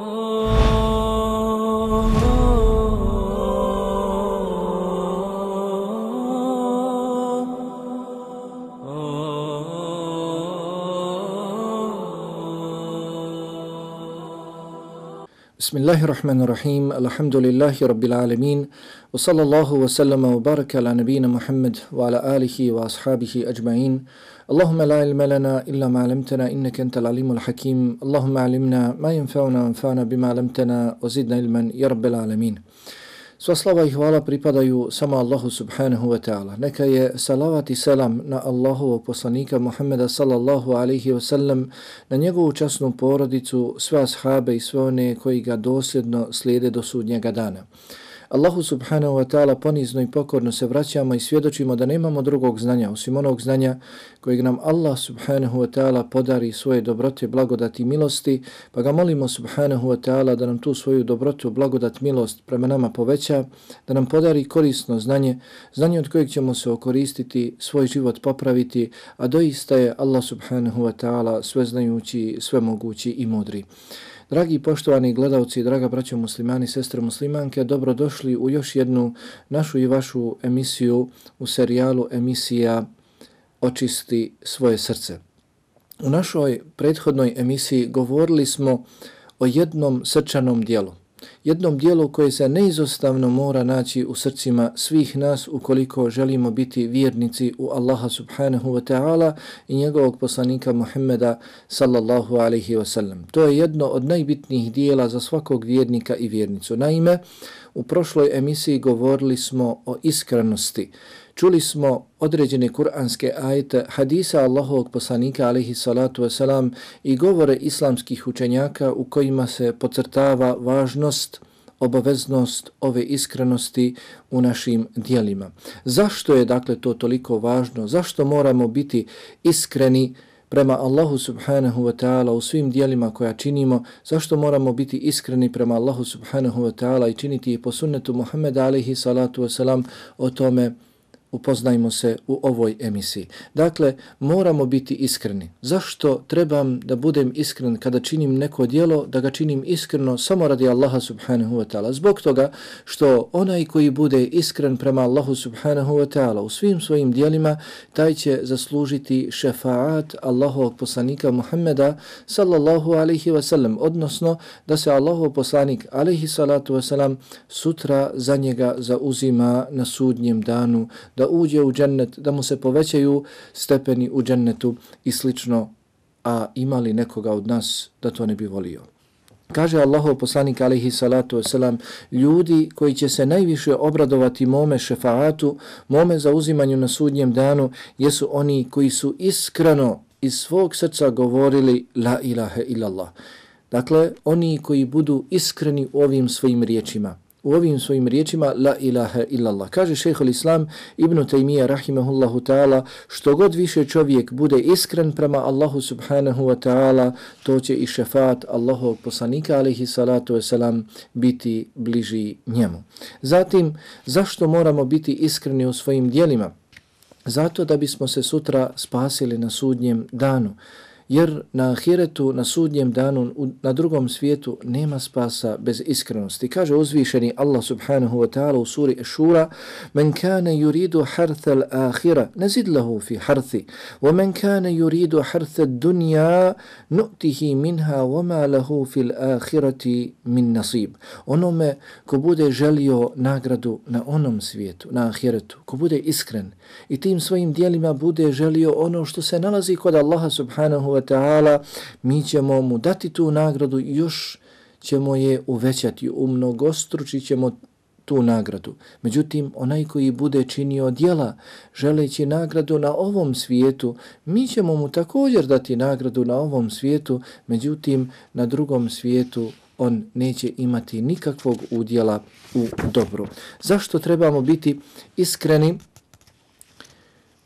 Oh. Bismillahirrahmanirrahim. Alhamdulillahi rabbil alemin, Wa sallallahu wa sallama wa baraka ala nabina Muhammad wa ala alihi wa ashabihi ajma'in. Allahumma la ilma lana illa ma 'allamtana innaka antal alimul hakim. Allahumma alimna ma yanfa'una wanfa'na bima 'allamtana wa zidna ilman ya rabbil alamin. Sva slava i hvala pripadaju samo Allahu subhanahu wa ta'ala. Neka je salavat i selam na Allahovo poslanika Muhammeda sallallahu alaihi wa sallam, na njegovu časnu porodicu, sve ashabe i sve one koji ga dosljedno slijede do sudnjega dana. Allahu subhanahu wa ta'ala ponizno i pokorno se vraćamo i svjedočimo da nemamo drugog znanja osim onog znanja kojeg nam Allah subhanahu wa ta'ala podari svoje dobrote, blagodati i milosti, pa ga molimo subhanahu wa ta'ala da nam tu svoju dobrotu, blagodat, milost prema nama poveća, da nam podari korisno znanje, znanje od kojeg ćemo se okoristiti, svoj život popraviti, a doista je Allah subhanahu wa ta'ala sveznajući, svemogući i mudri. Dragi poštovani gledalci, draga braćo muslimani, sestre muslimanke, dobrodošli u još jednu našu i vašu emisiju u serijalu emisija Očisti svoje srce. U našoj prethodnoj emisiji govorili smo o jednom srčanom dijelu jednom dijelu koje se neizostavno mora naći u srcima svih nas ukoliko želimo biti vjernici u Allaha subhanahu wa ta'ala i njegovog poslanika Muhammeda sallallahu alaihi wa sallam. To je jedno od najbitnijih dijela za svakog vjernika i vjernicu. Naime, u prošloj emisiji govorili smo o iskrenosti, Čuli smo određene kuranske ajete, hadisa Allahovog poslanika alaihi salatu wasalam i govore islamskih učenjaka u kojima se pocrtava važnost, obaveznost ove iskrenosti u našim dijelima. Zašto je dakle to toliko važno? Zašto moramo biti iskreni prema Allahu subhanahu wa ta'ala u svim dijelima koja činimo? Zašto moramo biti iskreni prema Allahu subhanahu wa ta'ala i činiti je po sunnetu Muhammeda alaihi salatu wasalam o tome upoznajmo se u ovoj emisiji. Dakle, moramo biti iskreni. Zašto trebam da budem iskren kada činim neko dijelo, da ga činim iskreno samo radi Allaha subhanahu wa ta'ala? Zbog toga što onaj koji bude iskren prema Allahu subhanahu wa ta'ala u svim svojim dijelima, taj će zaslužiti šefaat Allahovog poslanika Muhammeda sallallahu alaihi wa sallam, odnosno da se Allahov poslanik alaihi salatu wa sallam sutra za njega zauzima na sudnjem danu da uđe u džennet, da mu se povećaju stepeni u džennetu i slično, a imali nekoga od nas da to ne bi volio. Kaže Allahov poslanik alaihi salatu wasalam, ljudi koji će se najviše obradovati mome šefaatu, mome zauzimanju na sudnjem danu, jesu oni koji su iskreno iz svog srca govorili la ilaha illallah. Dakle, oni koji budu iskreni u ovim svojim riječima u ovim svojim riječima la ilaha illallah. Kaže šehol islam Ibn Taymije rahimehullahu ta'ala što god više čovjek bude iskren prema Allahu subhanahu wa ta'ala to će i šefat Allahov poslanika alaihi salatu wasalam biti bliži njemu. Zatim, zašto moramo biti iskreni u svojim dijelima? Zato da bismo se sutra spasili na sudnjem danu jer na ahiretu, na sudnjem danu, na drugom svijetu nema spasa bez iskrenosti. Kaže uzvišeni Allah subhanahu wa ta'ala u suri Ešura Men kane yuridu hartha al-ahira, nazid lahu fi harthi. Wa men kane yuridu hartha dunja, nu'tihi minha wa ma lahu fi al-ahirati min nasib. Onome ko bude želio nagradu na onom svijetu, na ahiretu, ko bude iskren i tim svojim dijelima bude želio ono što se nalazi kod Allaha subhanahu wa wa ta'ala, mi ćemo mu dati tu nagradu i još ćemo je uvećati, umnogostručit ćemo tu nagradu. Međutim, onaj koji bude činio dijela želeći nagradu na ovom svijetu, mi ćemo mu također dati nagradu na ovom svijetu, međutim, na drugom svijetu on neće imati nikakvog udjela u dobru. Zašto trebamo biti iskreni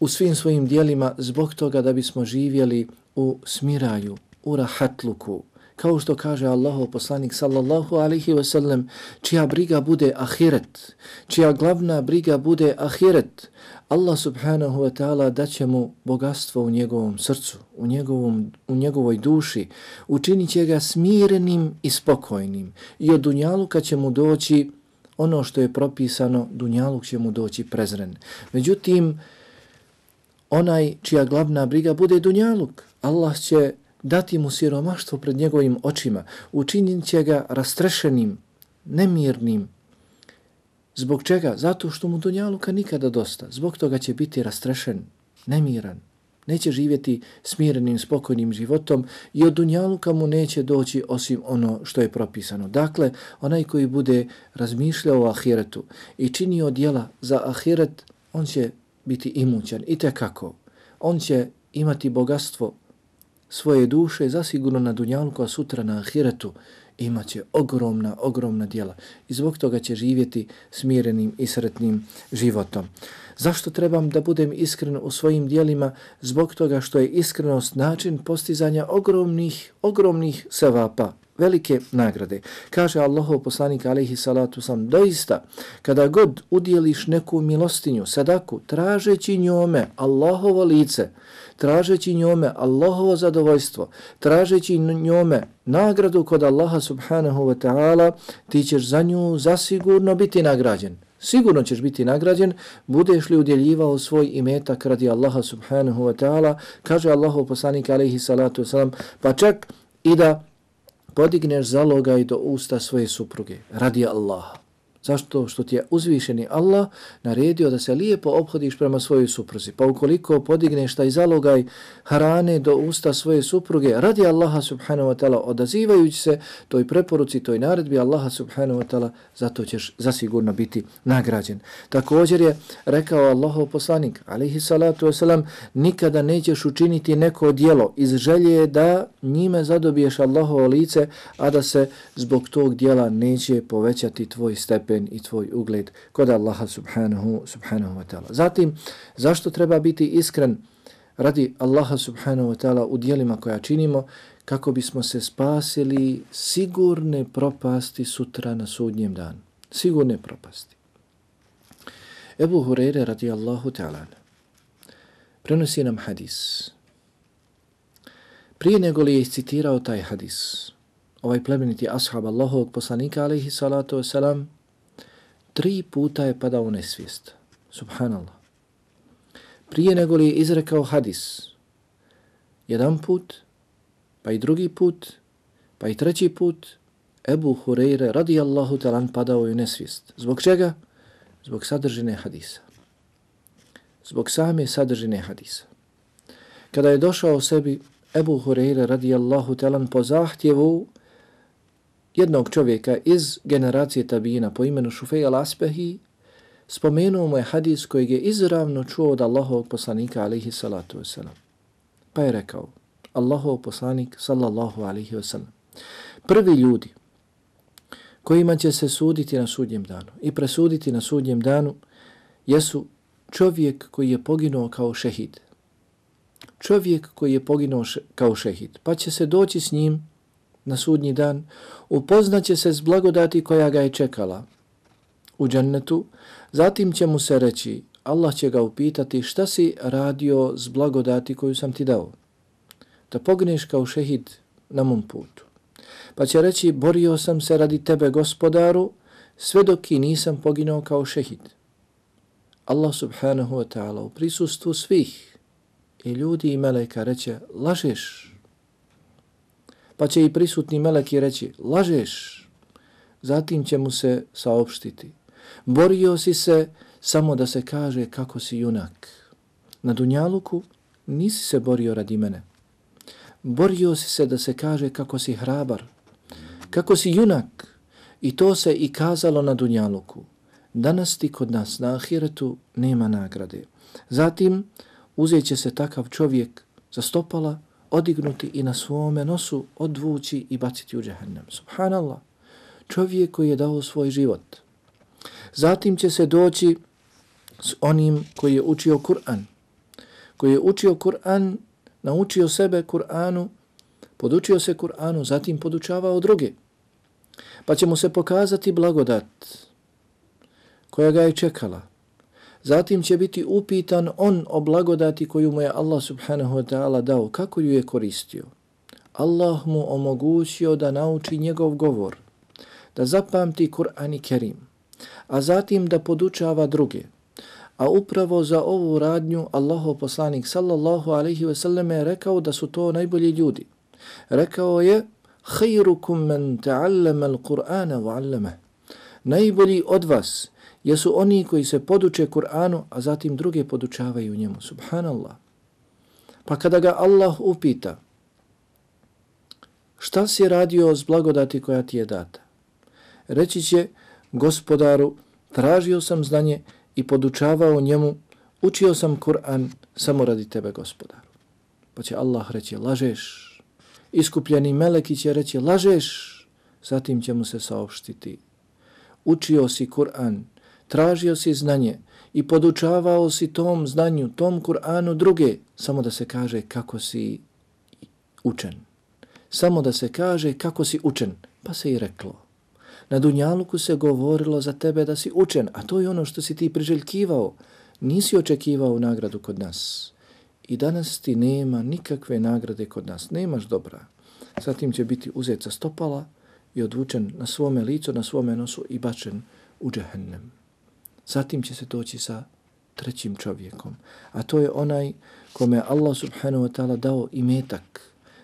u svim svojim dijelima zbog toga da bismo živjeli u smiraju, u rahatluku, kao što kaže Allahov poslanik sallallahu alaihi ve sellem, čija briga bude ahiret, čija glavna briga bude ahiret, Allah subhanahu wa ta'ala daće mu bogatstvo u njegovom srcu, u, njegovom, u njegovoj duši, učinit će ga smirenim i spokojnim. I od dunjaluka će mu doći ono što je propisano, dunjaluk će mu doći prezren. Međutim, onaj čija glavna briga bude dunjaluk, Allah će dati mu siromaštvo pred njegovim očima, učinit će ga rastrešenim, nemirnim. Zbog čega? Zato što mu dunjaluka nikada dosta. Zbog toga će biti rastrešen, nemiran. Neće živjeti smirenim, spokojnim životom i od dunjaluka mu neće doći osim ono što je propisano. Dakle, onaj koji bude razmišljao o ahiretu i činio dijela za ahiret, on će biti imućan i tekako. On će imati bogatstvo svoje duše zasigurno na Dunjalku, a sutra na ahiretu imaće ogromna, ogromna dijela. I zbog toga će živjeti smirenim i sretnim životom. Zašto trebam da budem iskren u svojim dijelima? Zbog toga što je iskrenost način postizanja ogromnih, ogromnih sevapa, velike nagrade. Kaže Allahov poslanik alaihi salatu sam, doista, kada god udjeliš neku milostinju, sadaku, tražeći njome Allahovo lice, tražeći njome Allahovo zadovoljstvo, tražeći njome nagradu kod Allaha subhanahu wa ta'ala, ti ćeš za nju zasigurno biti nagrađen. Sigurno ćeš biti nagrađen, budeš li udjeljivao svoj imetak radi Allaha subhanahu wa ta'ala, kaže Allahov poslanik alaihi salatu wasalam, pa čak i da podigneš zalogaj do usta svoje supruge, radi Allaha. Zašto? Što ti je uzvišeni Allah naredio da se lijepo obhodiš prema svojoj supruzi. Pa ukoliko podigneš taj zalogaj harane do usta svoje supruge, radi Allaha subhanahu wa ta'ala odazivajući se toj preporuci, toj naredbi Allaha subhanahu wa ta'ala, zato ćeš zasigurno biti nagrađen. Također je rekao Allahov poslanik, alihi salatu wasalam, nikada nećeš učiniti neko dijelo iz želje da njime zadobiješ Allahovo lice, a da se zbog tog dijela neće povećati tvoj stepen stepen i tvoj ugled kod Allaha subhanahu, subhanahu wa ta'ala. Zatim, zašto treba biti iskren radi Allaha subhanahu wa ta'ala u dijelima koja činimo, kako bismo se spasili sigurne propasti sutra na sudnjem danu. Sigurne propasti. Ebu Hureyre radi Allahu ta'ala prenosi nam hadis. Prije nego li je citirao taj hadis, ovaj plemeniti ashab Allahovog poslanika alaihi salatu wasalam, tri puta je padao u nesvijest. Subhanallah. Prije nego li je izrekao hadis, jedan put, pa i drugi put, pa i treći put, Ebu Hureyre radijallahu talan padao u nesvijest. Zbog čega? Zbog sadržine hadisa. Zbog same sadržine hadisa. Kada je došao sebi Ebu Hureyre radijallahu talan po zahtjevu jednog čovjeka iz generacije tabina po imenu Šufej al-Aspehi, spomenuo mu je hadis kojeg je izravno čuo od Allahovog poslanika alihi salatu wasalam. Pa je rekao, Allahov poslanik sallallahu alihi wasalam, prvi ljudi kojima će se suditi na sudnjem danu i presuditi na sudnjem danu jesu čovjek koji je poginuo kao šehid. Čovjek koji je poginuo še kao šehid. Pa će se doći s njim na sudnji dan, upoznaće se s blagodati koja ga je čekala u džennetu, zatim će mu se reći, Allah će ga upitati šta si radio s blagodati koju sam ti dao, da pogneš kao šehid na mom putu. Pa će reći, borio sam se radi tebe gospodaru, sve dok i nisam poginao kao šehid. Allah subhanahu wa ta'ala u prisustvu svih i ljudi i meleka reće, lažeš, pa će i prisutni meleki reći, lažeš, zatim će mu se saopštiti. Borio si se samo da se kaže kako si junak. Na Dunjaluku nisi se borio radi mene. Borio si se da se kaže kako si hrabar, kako si junak. I to se i kazalo na Dunjaluku. Danas ti kod nas na Ahiretu nema nagrade. Zatim uzet će se takav čovjek za stopala, odignuti i na svome nosu odvući i baciti u džahannam. Subhanallah, čovjek koji je dao svoj život. Zatim će se doći s onim koji je učio Kur'an, koji je učio Kur'an, naučio sebe Kur'anu, podučio se Kur'anu, zatim podučavao druge. Pa će mu se pokazati blagodat koja ga je čekala, Zatim će biti upitan on o blagodati koju mu je Allah subhanahu wa ta'ala dao, kako ju je koristio. Allah mu omogućio da nauči njegov govor, da zapamti Kur'an i Kerim, a zatim da podučava druge. A upravo za ovu radnju Allaho poslanik sallallahu alaihi ve sellem je rekao da su to najbolji ljudi. Rekao je, Hayrukum men ta'allama al-Qur'ana wa 'allama. Najbolji od vas jesu oni koji se poduče Kur'anu, a zatim druge podučavaju njemu. Subhanallah. Pa kada ga Allah upita, šta si radio s blagodati koja ti je data? Reći će, gospodaru, tražio sam znanje i podučavao njemu, učio sam Kur'an samo radi tebe, gospodaru. Pa će Allah reći, lažeš. Iskupljeni meleki će reći, lažeš. Zatim će mu se saopštiti. Učio si Kur'an, tražio si znanje i podučavao si tom znanju, tom Kur'anu druge, samo da se kaže kako si učen. Samo da se kaže kako si učen, pa se i reklo. Na Dunjaluku se govorilo za tebe da si učen, a to je ono što si ti priželjkivao. Nisi očekivao nagradu kod nas. I danas ti nema nikakve nagrade kod nas. Nemaš dobra. Zatim će biti uzet sa stopala i odvučen na svome licu, na svome nosu i bačen u džehennem. Zatim će se doći sa trećim čovjekom. A to je onaj kome Allah subhanahu wa ta'ala dao imetak.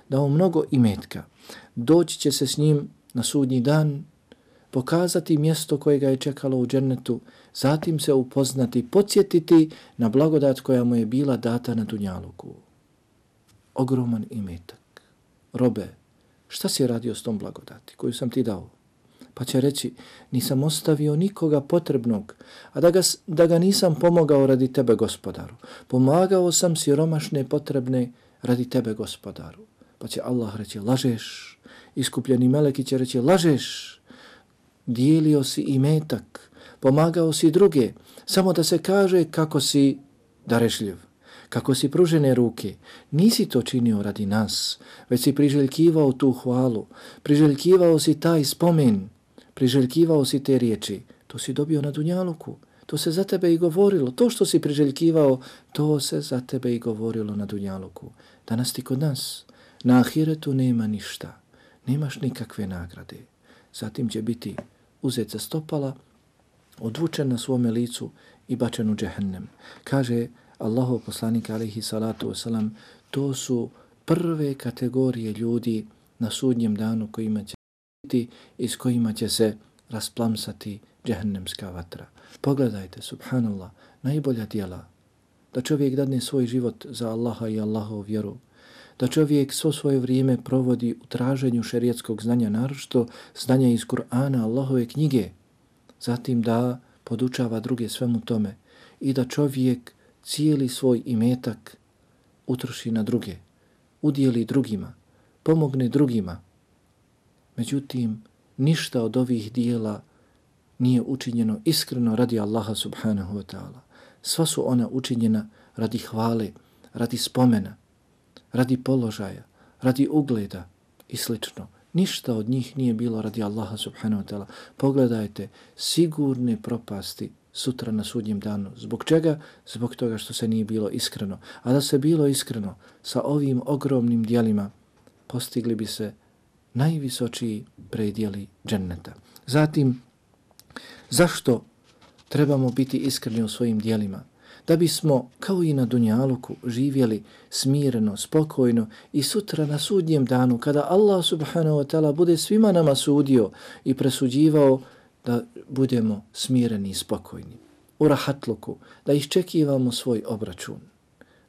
Dao mnogo imetka. Doći će se s njim na sudnji dan pokazati mjesto koje ga je čekalo u džennetu, zatim se upoznati, podsjetiti na blagodat koja mu je bila data na Dunjaluku. Ogroman imetak. Robe, šta si radio s tom blagodati koju sam ti dao? Pa će reći, nisam ostavio nikoga potrebnog, a da ga, da ga nisam pomogao radi tebe, gospodaru. Pomagao sam siromašne potrebne radi tebe, gospodaru. Pa će Allah reći, lažeš. Iskupljeni meleki će reći, lažeš dijelio si i metak, pomagao si druge, samo da se kaže kako si darešljiv, kako si pružene ruke. Nisi to činio radi nas, već si priželjkivao tu hvalu, priželjkivao si taj spomen, priželjkivao si te riječi. To si dobio na Dunjaluku, to se za tebe i govorilo. To što si priželjkivao, to se za tebe i govorilo na Dunjaluku. Danas ti kod nas, na Ahiretu nema ništa, nemaš nikakve nagrade. Zatim će biti uzet za stopala, odvučen na svome licu i bačen u džehennem. Kaže Allahu poslanik alaihi salatu wasalam, to su prve kategorije ljudi na sudnjem danu kojima će ti i s kojima će se rasplamsati džehennemska vatra. Pogledajte, subhanallah, najbolja dijela da čovjek dadne svoj život za Allaha i Allahov vjeru, da čovjek svo svoje vrijeme provodi u traženju šerijetskog znanja, naročito znanja iz Kur'ana, Allahove knjige, zatim da podučava druge svemu tome i da čovjek cijeli svoj imetak utroši na druge, udijeli drugima, pomogne drugima. Međutim, ništa od ovih dijela nije učinjeno iskreno radi Allaha subhanahu wa ta'ala. Sva su ona učinjena radi hvale, radi spomena, radi položaja, radi ugleda i slično. Ništa od njih nije bilo radi Allaha subhanahu wa ta'ala. Pogledajte, sigurne propasti sutra na sudnjem danu. Zbog čega? Zbog toga što se nije bilo iskreno. A da se bilo iskreno sa ovim ogromnim dijelima, postigli bi se najvisočiji predijeli dženneta. Zatim, zašto trebamo biti iskreni u svojim dijelima? da bismo kao i na Dunjaluku živjeli smireno, spokojno i sutra na sudnjem danu kada Allah subhanahu wa ta'ala bude svima nama sudio i presuđivao da budemo smireni i spokojni. U rahatluku, da iščekivamo svoj obračun,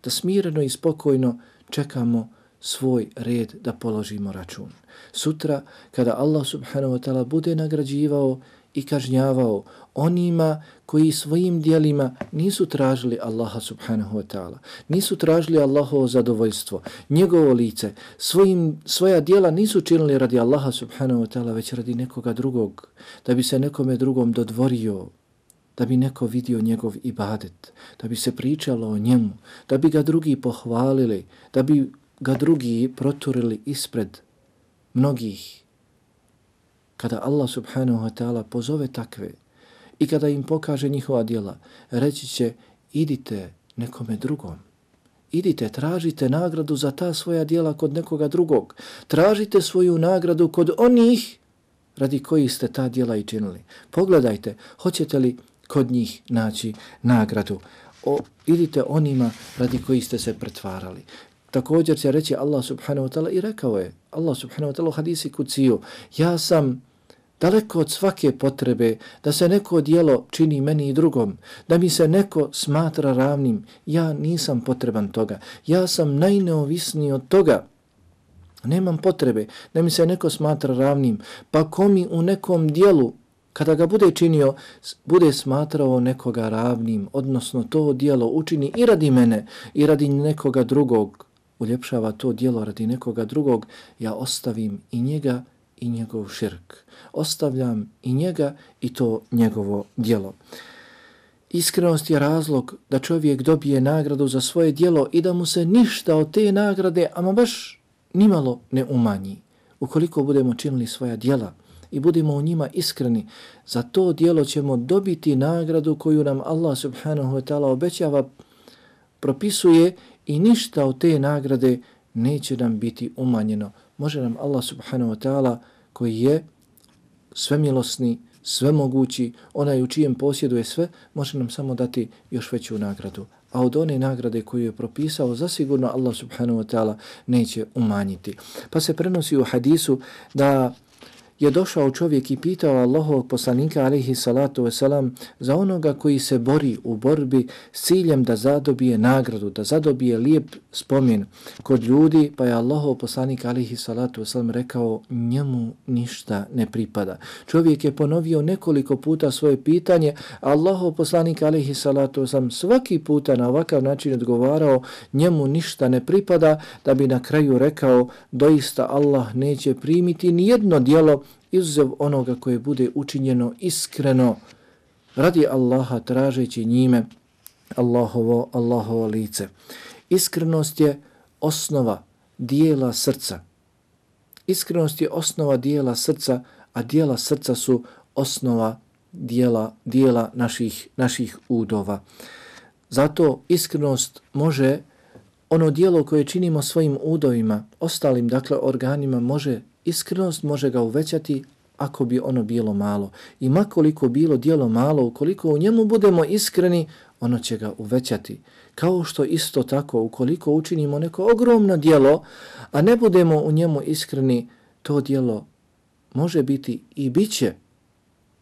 da smireno i spokojno čekamo svoj red da položimo račun. Sutra kada Allah subhanahu wa ta'ala bude nagrađivao i kažnjavao onima koji svojim dijelima nisu tražili Allaha subhanahu wa ta'ala, nisu tražili Allahovo zadovoljstvo, njegovo lice, svojim, svoja dijela nisu činili radi Allaha subhanahu wa ta'ala, već radi nekoga drugog, da bi se nekome drugom dodvorio, da bi neko vidio njegov ibadet, da bi se pričalo o njemu, da bi ga drugi pohvalili, da bi ga drugi proturili ispred mnogih kada Allah subhanahu wa ta'ala pozove takve i kada im pokaže njihova djela, reći će idite nekome drugom. Idite, tražite nagradu za ta svoja djela kod nekoga drugog. Tražite svoju nagradu kod onih radi koji ste ta djela i činili. Pogledajte, hoćete li kod njih naći nagradu. O, idite onima radi koji ste se pretvarali također će reći Allah subhanahu wa ta'ala i rekao je, Allah subhanahu wa ta'ala u hadisi kuciju, ja sam daleko od svake potrebe da se neko dijelo čini meni i drugom, da mi se neko smatra ravnim, ja nisam potreban toga, ja sam najneovisniji od toga, nemam potrebe da mi se neko smatra ravnim, pa ko mi u nekom dijelu kada ga bude činio, bude smatrao nekoga ravnim, odnosno to dijelo učini i radi mene i radi nekoga drugog, uljepšava to dijelo radi nekoga drugog, ja ostavim i njega i njegov širk. Ostavljam i njega i to njegovo dijelo. Iskrenost je razlog da čovjek dobije nagradu za svoje dijelo i da mu se ništa od te nagrade, ama baš nimalo ne umanji. Ukoliko budemo činili svoja dijela, i budemo u njima iskreni, za to dijelo ćemo dobiti nagradu koju nam Allah subhanahu wa ta'ala obećava, propisuje i ništa od te nagrade neće nam biti umanjeno. Može nam Allah subhanahu wa ta'ala koji je svemilosni, svemogući, onaj u čijem posjedu je sve, može nam samo dati još veću nagradu. A od one nagrade koju je propisao, zasigurno Allah subhanahu wa ta'ala neće umanjiti. Pa se prenosi u hadisu da je došao čovjek i pitao Allahovog poslanika alihi salatu wasalam za onoga koji se bori u borbi s ciljem da zadobije nagradu, da zadobije lijep spomin kod ljudi, pa je Allahov poslanik alihi salatu wasalam rekao njemu ništa ne pripada. Čovjek je ponovio nekoliko puta svoje pitanje, Allahov poslanik alihi salatu wasalam svaki puta na ovakav način odgovarao njemu ništa ne pripada, da bi na kraju rekao doista Allah neće primiti ni jedno dijelo izuzev onoga koje bude učinjeno iskreno radi Allaha tražeći njime Allahovo, Allahovo lice. Iskrenost je osnova dijela srca. Iskrenost je osnova dijela srca, a dijela srca su osnova dijela, dijela naših, naših udova. Zato iskrenost može ono dijelo koje činimo svojim udovima, ostalim dakle organima može iskrenost može ga uvećati ako bi ono bilo malo. I makoliko bilo dijelo malo, ukoliko u njemu budemo iskreni, ono će ga uvećati. Kao što isto tako, ukoliko učinimo neko ogromno dijelo, a ne budemo u njemu iskreni, to dijelo može biti i bit će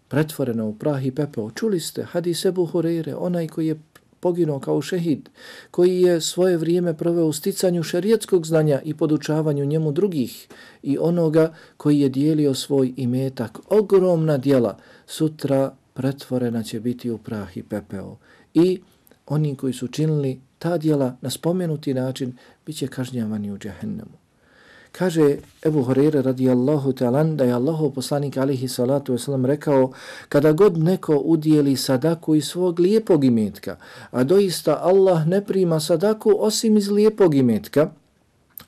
pretvoreno u prah i pepeo. Čuli ste, hadis Ebu onaj koji je poginuo kao šehid, koji je svoje vrijeme proveo u sticanju šerijetskog znanja i podučavanju njemu drugih i onoga koji je dijelio svoj imetak. Ogromna dijela sutra pretvorena će biti u prah i pepeo. I oni koji su činili ta dijela na spomenuti način bit će kažnjavani u džahennemu. Kaže Ebu Horeire radijallahu talan da je Allahu poslanik alihi salatu wasalam rekao kada god neko udijeli sadaku iz svog lijepog imetka, a doista Allah ne prima sadaku osim iz lijepog imetka,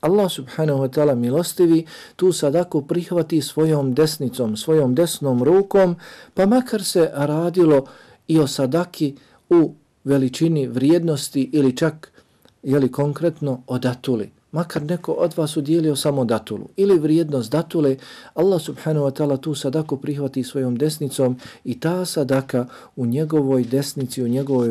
Allah subhanahu wa ta'ala milostivi tu sadaku prihvati svojom desnicom, svojom desnom rukom, pa makar se radilo i o sadaki u veličini vrijednosti ili čak jeli konkretno o datuli makar neko od vas udjelio samo datulu ili vrijednost datule, Allah subhanahu wa ta'ala tu sadaku prihvati svojom desnicom i ta sadaka u njegovoj desnici, u njegovoj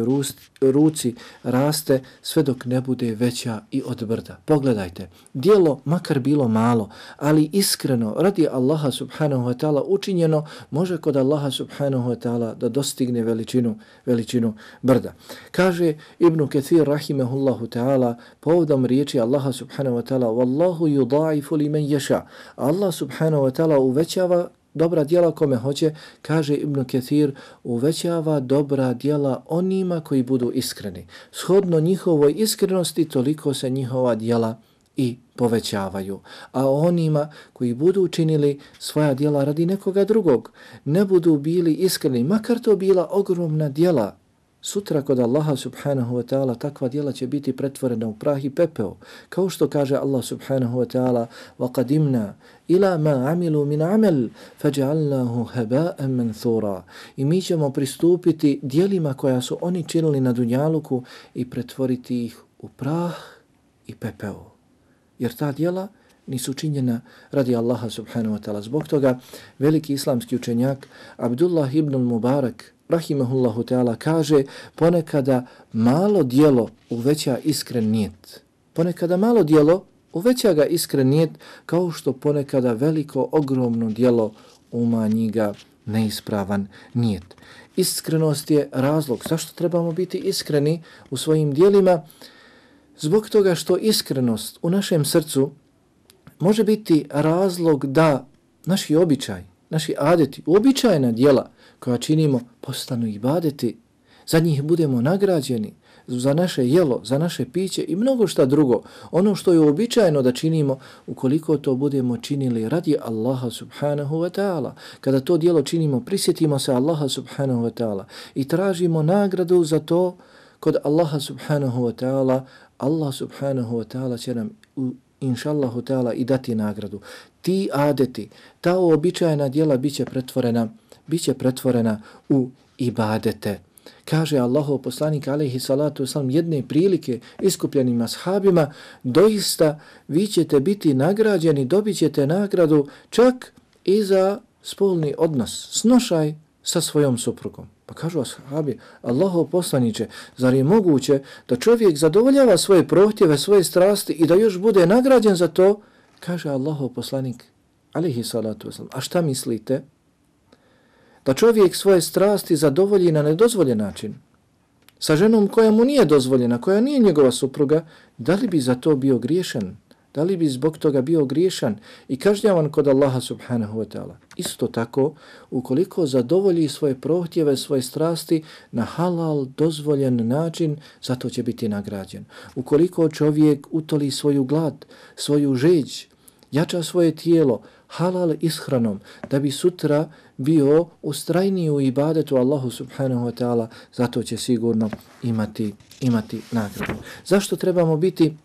ruci raste sve dok ne bude veća i od brda. Pogledajte, dijelo makar bilo malo, ali iskreno radi Allaha subhanahu wa ta'ala učinjeno, može kod Allaha subhanahu wa ta'ala da dostigne veličinu, veličinu brda. Kaže Ibnu Kethir rahimehullahu ta'ala povodom riječi Allaha subhanahu subhanahu wa ta'ala wallahu yudaifu liman yasha Allah subhanahu wa ta'ala uvećava dobra djela kome hoće kaže Ibn Kathir uvećava dobra djela onima koji budu iskreni shodno njihovoj iskrenosti toliko se njihova djela i povećavaju. A onima koji budu učinili svoja djela radi nekoga drugog, ne budu bili iskreni, makar to bila ogromna djela, Sutra kod Allaha subhanahu wa ta'ala takva djela će biti pretvorena u prah i pepeo. Kao što kaže Allah subhanahu wa ta'ala وَقَدِمْنَا إِلَا مَا عَمِلُوا مِنْ عَمَلْ فَجَعَلْنَاهُ هَبَاءً مَنْثُورًا I mi ćemo pristupiti dijelima koja su oni činili na dunjaluku i pretvoriti ih u prah i pepeo. Jer ta djela nisu činjena radi Allaha subhanahu wa ta'ala. Zbog toga veliki islamski učenjak Abdullah ibn Mubarak rahimahullahu teala, kaže ponekada malo dijelo uveća iskren nijet. Ponekada malo dijelo uveća ga iskren nijet, kao što ponekada veliko, ogromno dijelo umanji ga neispravan nijet. Iskrenost je razlog. Zašto trebamo biti iskreni u svojim dijelima? Zbog toga što iskrenost u našem srcu može biti razlog da naši običaj, naši adeti, uobičajena dijela koja činimo postanu ibadeti, za njih budemo nagrađeni, za naše jelo, za naše piće i mnogo šta drugo. Ono što je uobičajeno da činimo, ukoliko to budemo činili radi Allaha subhanahu wa ta'ala. Kada to dijelo činimo, prisjetimo se Allaha subhanahu wa ta'ala i tražimo nagradu za to kod Allaha subhanahu wa ta'ala. Allah subhanahu wa ta'ala će nam inša ta'ala i dati nagradu. Ti adeti, ta uobičajena dijela bit će pretvorena, bit će pretvorena u ibadete. Kaže Allahov poslanik alaihi salatu wasalam jedne prilike iskupljenim ashabima, doista vi ćete biti nagrađeni, dobit ćete nagradu čak i za spolni odnos, snošaj sa svojom suprugom. Pa kažu ashabi, Allahov poslaniće, zar je moguće da čovjek zadovoljava svoje prohtjeve, svoje strasti i da još bude nagrađen za to? Kaže Allahov poslanik, alaihi salatu wasalam, a šta mislite? Da čovjek svoje strasti zadovolji na nedozvoljen način, sa ženom koja mu nije dozvoljena, koja nije njegova supruga, da li bi za to bio griješan? Da li bi zbog toga bio griješan i kažnjavan kod Allaha subhanahu wa ta'ala? Isto tako, ukoliko zadovolji svoje prohtjeve, svoje strasti na halal, dozvoljen način, zato će biti nagrađen. Ukoliko čovjek utoli svoju glad, svoju žeđ, jača svoje tijelo, halal ishranom, da bi sutra bio ustrajniji u ibadetu Allahu subhanahu wa ta'ala, zato će sigurno imati, imati nagradu. Zašto trebamo biti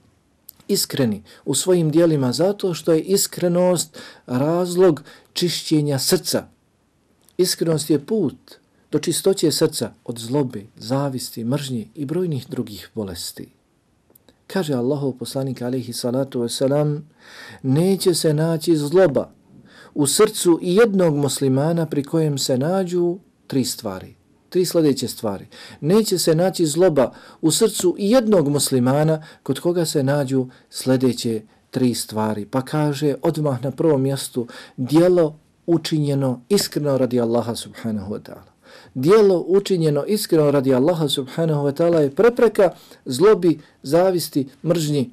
iskreni u svojim dijelima? Zato što je iskrenost razlog čišćenja srca. Iskrenost je put do čistoće srca od zlobe, zavisti, mržnje i brojnih drugih bolesti. Kaže Allahov poslanik alaihi salatu wasalam, neće se naći zloba u srcu i jednog muslimana pri kojem se nađu tri stvari. Tri sljedeće stvari. Neće se naći zloba u srcu i jednog muslimana kod koga se nađu sljedeće tri stvari. Pa kaže odmah na prvom mjestu dijelo učinjeno iskreno radi Allaha subhanahu wa ta'ala dijelo učinjeno iskreno radi Allaha subhanahu wa ta'ala je prepreka zlobi, zavisti, mržnji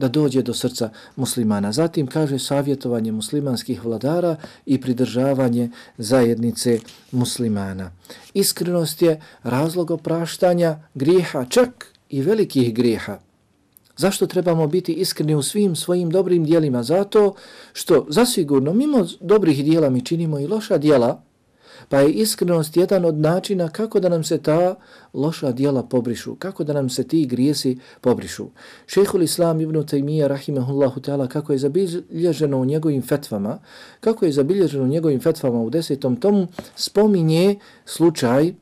da dođe do srca muslimana. Zatim kaže savjetovanje muslimanskih vladara i pridržavanje zajednice muslimana. Iskrenost je razlog opraštanja grijeha, čak i velikih grijeha. Zašto trebamo biti iskreni u svim svojim dobrim dijelima? Zato što zasigurno mimo dobrih dijela mi činimo i loša dijela, Pa je iskrenost jedan od načina kako da nam se ta loša dijela pobrišu, kako da nam se ti grijesi pobrišu. Šehhul Islam ibn Taymiyyah rahimahullahu ta'ala kako je zabilježeno u njegovim fetvama, kako je zabilježeno u njegovim fetvama u desetom tomu, spominje slučaj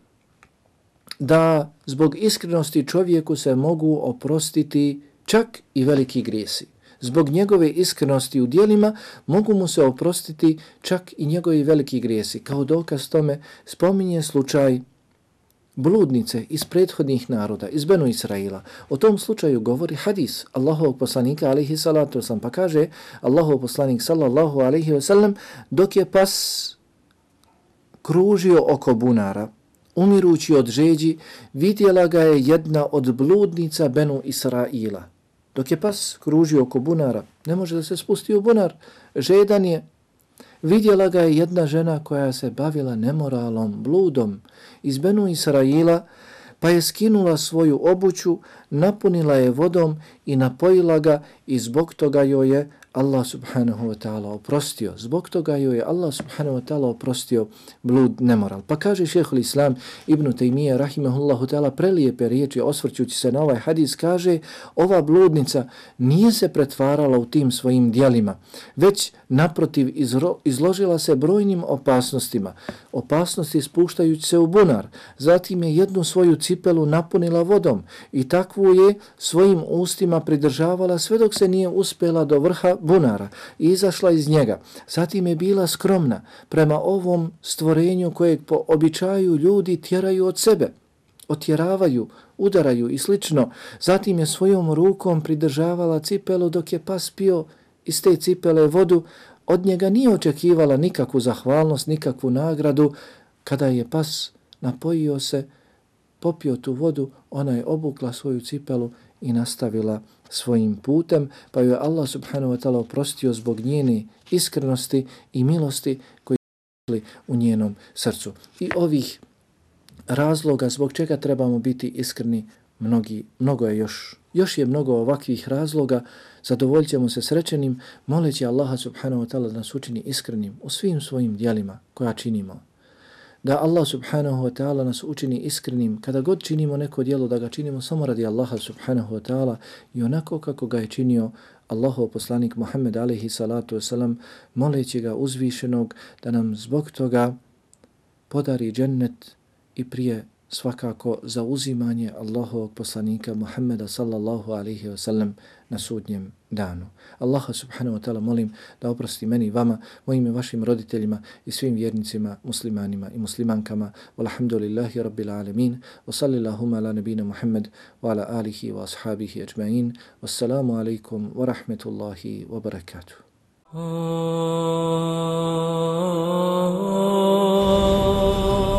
da zbog iskrenosti čovjeku se mogu oprostiti čak i veliki grijesi zbog njegove iskrenosti u dijelima mogu mu se oprostiti čak i njegovi veliki grijesi. Kao dokaz tome spominje slučaj bludnice iz prethodnih naroda, iz Benu Israila. O tom slučaju govori hadis Allahovog poslanika alihi salatu wasalam, pa kaže Allahov poslanik sallallahu alihi wasalam, dok je pas kružio oko bunara, umirući od žeđi, vidjela ga je jedna od bludnica Benu Israila. Dok je pas kružio oko bunara, ne može da se spusti u bunar, žedan je. Vidjela ga je jedna žena koja se bavila nemoralom, bludom iz Benu Israila, pa je skinula svoju obuću, napunila je vodom i napojila ga i zbog toga joj je Allah subhanahu wa ta'ala oprostio. Zbog toga joj je Allah subhanahu wa ta'ala oprostio blud nemoral. Pa kaže šehhul islam ibn Taymiye rahimahullahu ta'ala prelijepe riječi osvrćući se na ovaj hadis kaže ova bludnica nije se pretvarala u tim svojim dijelima već naprotiv izro, izložila se brojnim opasnostima. Opasnosti spuštajući se u bunar. Zatim je jednu svoju cipelu napunila vodom i takvu je svojim ustima pridržavala sve dok se nije uspjela do vrha bunara i izašla iz njega. Zatim je bila skromna prema ovom stvorenju kojeg po običaju ljudi tjeraju od sebe, otjeravaju, udaraju i slično. Zatim je svojom rukom pridržavala cipelu dok je pas pio iz te cipele vodu. Od njega nije očekivala nikakvu zahvalnost, nikakvu nagradu. Kada je pas napojio se, popio tu vodu, ona je obukla svoju cipelu i nastavila svojim putem, pa joj Allah subhanahu wa ta'ala oprostio zbog njene iskrenosti i milosti koji su u njenom srcu. I ovih razloga zbog čega trebamo biti iskreni, mnogi, mnogo je još, još je mnogo ovakvih razloga, zadovoljit ćemo se srećenim, moleći Allaha subhanahu wa ta'ala da nas učini iskrenim u svim svojim dijelima koja činimo da Allah subhanahu wa ta'ala nas učini iskrenim. Kada god činimo neko dijelo da ga činimo samo radi Allaha subhanahu wa ta'ala i onako kako ga je činio Allahov poslanik Muhammed alaihi salatu wasalam moleći ga uzvišenog da nam zbog toga podari džennet i prije svakako zauzimanje Allahovog poslanika Muhammeda sallallahu alaihi wasallam na sudnjem danu. Allaha subhanahu wa ta'ala molim da oprosti meni i vama, mojim i vašim roditeljima i svim vjernicima, muslimanima i muslimankama. Walhamdulillahi rabbil alamin. Wa sallillahuma ala nabina Muhammed wa ala alihi wa ashabihi ajma'in. Wassalamu alaikum wa rahmetullahi wa barakatuh. Oh, oh, oh, oh.